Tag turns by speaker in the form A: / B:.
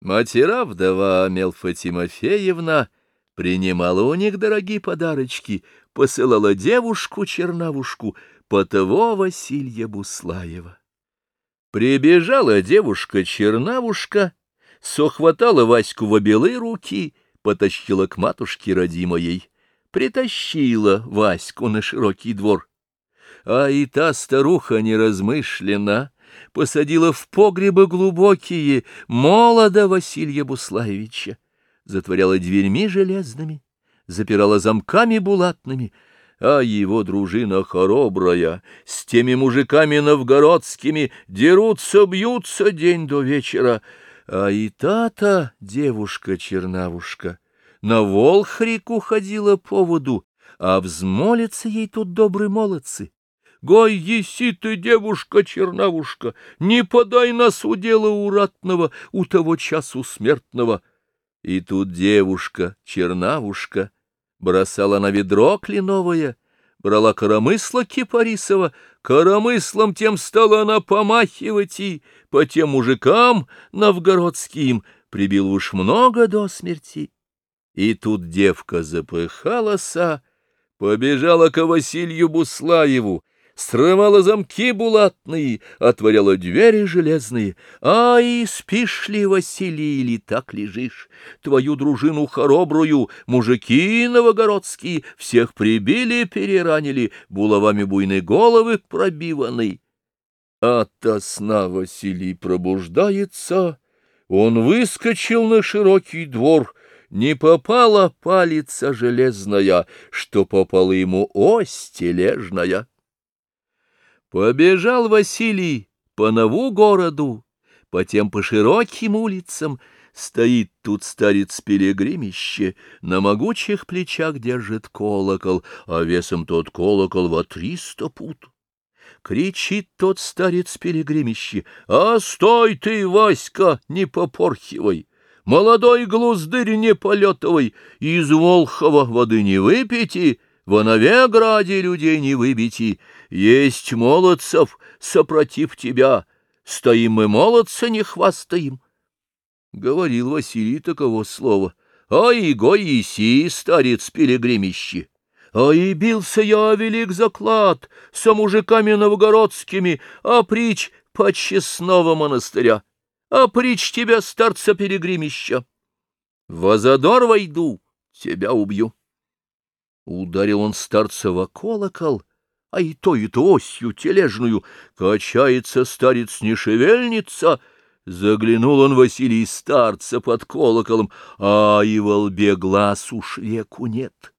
A: Матера вдова Мелфа Тимофеевна принимала у них дорогие подарочки, посылала девушку-чернавушку по того Василья Буслаева. Прибежала девушка-чернавушка, сохватала Ваську в обелы руки, потащила к матушке родимой, притащила Ваську на широкий двор. А и та старуха неразмышлена, посадила в погребы глубокие молода Василия Буслаевича, затворяла дверьми железными, запирала замками булатными, а его дружина хоробрая с теми мужиками новгородскими дерутся, бьются день до вечера, а и та-то девушка-чернавушка на Волхрику ходила по воду, а взмолятся ей тут добрые молодцы. Гой, еси ты, девушка-чернавушка, не подай нас у дела уратного, у того часу смертного. И тут девушка-чернавушка бросала на ведро кленовое, брала коромысло кипарисова, коромыслом тем стала она помахивать и по тем мужикам новгородским прибил уж много до смерти. И тут девка запыхалась, побежала к Василию Буслаеву, срывала замки булатные, отворяла двери железные. Ай, спишь ли, Василий, или так лежишь? Твою дружину хоробрую мужики новогородские всех прибили, переранили, булавами буйной головы пробиваны. Ото сна Василий пробуждается, он выскочил на широкий двор — не попала палица железная, что попала ему ось тележная. Побежал Василий по нову городу, по тем по широким улицам, Стоит тут старец-пилигримище, на могучих плечах держит колокол, а весом тот колокол во триста пут. Кричит тот старец-пилигримище, «А стой ты, Васька, не попорхивай! Молодой глуздырь не полетовый, из Волхова воды не выпейте!» В Новеграде людей не выбити, есть молодцев, сопротив тебя, стоим мы молодца, не хвастаем. Говорил Василий таково слово. Ай, гой еси, старец пилигримище! Ай, бился я велик заклад со мужиками новгородскими, а прич по честного монастыря, а прич тебя, старца пилигримища. В Азадор войду, тебя убью. Ударил он старца во колокол, а и то, и то осью тележную. Качается старец, не шевельнется. Заглянул он Василий старца под колоколом, а и во лбе глаз уж веку нет.